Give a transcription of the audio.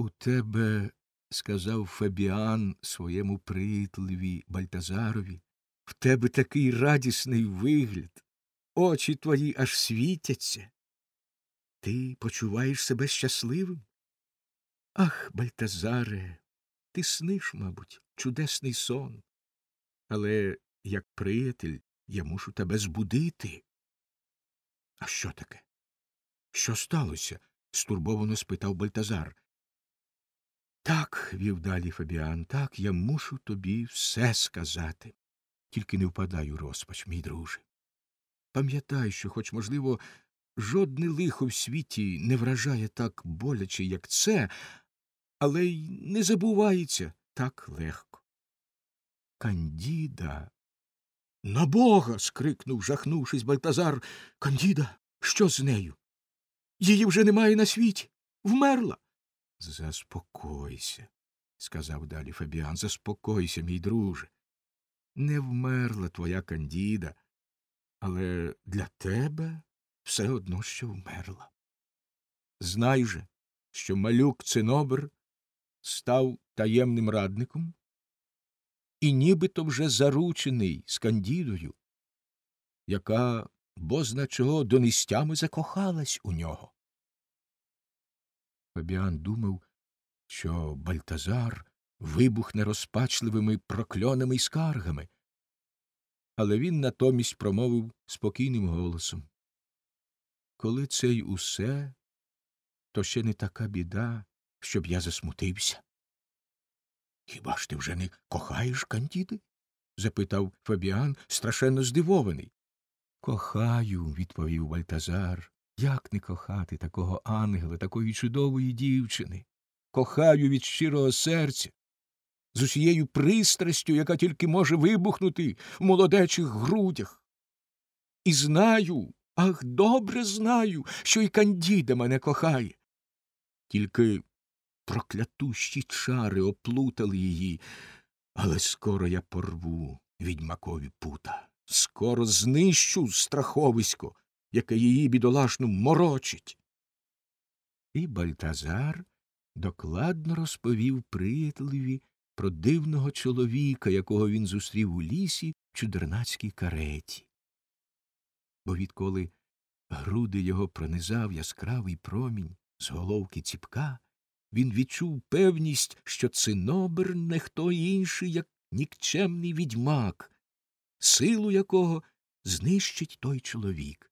У тебе, сказав Фабіан своєму приятелеві Бальтазарові, в тебе такий радісний вигляд, очі твої аж світяться. Ти почуваєш себе щасливим? Ах, Бальтазаре, ти сниш, мабуть, чудесний сон. Але, як приятель, я мушу тебе збудити. А що таке? Що сталося? стурбовано спитав Бальтазар. Так, вів далі Фабіан, так, я мушу тобі все сказати. Тільки не впадай у розпач, мій друже. Пам'ятай, що, хоч, можливо, жодне лихо в світі не вражає так боляче, як це, але й не забувається так легко. Кандіда. На бога. скрикнув, жахнувшись Бальтазар. Кандіда, що з нею? Її вже немає на світі. Вмерла. Заспокойся, сказав далі Фабіан. Заспокойся, мій друже. Не вмерла твоя кандіда, але для тебе все одно що вмерла. Знай же, що малюк Цинобр став таємним радником і нібито вже заручений з кандідою, яка бозна чого донестями закохалась у нього. Фабіан думав, що Бальтазар вибухне розпачливими прокльонами й скаргами, але він натомість промовив спокійним голосом Коли це й усе, то ще не така біда, щоб я засмутився. Хіба ж ти вже не кохаєш Кандіди? запитав Фабіан, страшенно здивований. Кохаю, відповів Бальтазар. Як не кохати такого ангела, такої чудової дівчини? Кохаю від щирого серця, з усією пристрастю, яка тільки може вибухнути в молодечих грудях. І знаю, ах, добре знаю, що й Кандіда мене кохає. Тільки проклятущі чари оплутали її, але скоро я порву відьмакові пута, скоро знищу страховисько, яке її бідолашну морочить. І Бальтазар докладно розповів приятелеві про дивного чоловіка, якого він зустрів у лісі в чудернацькій кареті. Бо відколи груди його пронизав яскравий промінь з головки ціпка, він відчув певність, що цинобер не хто інший, як нікчемний відьмак, силу якого знищить той чоловік.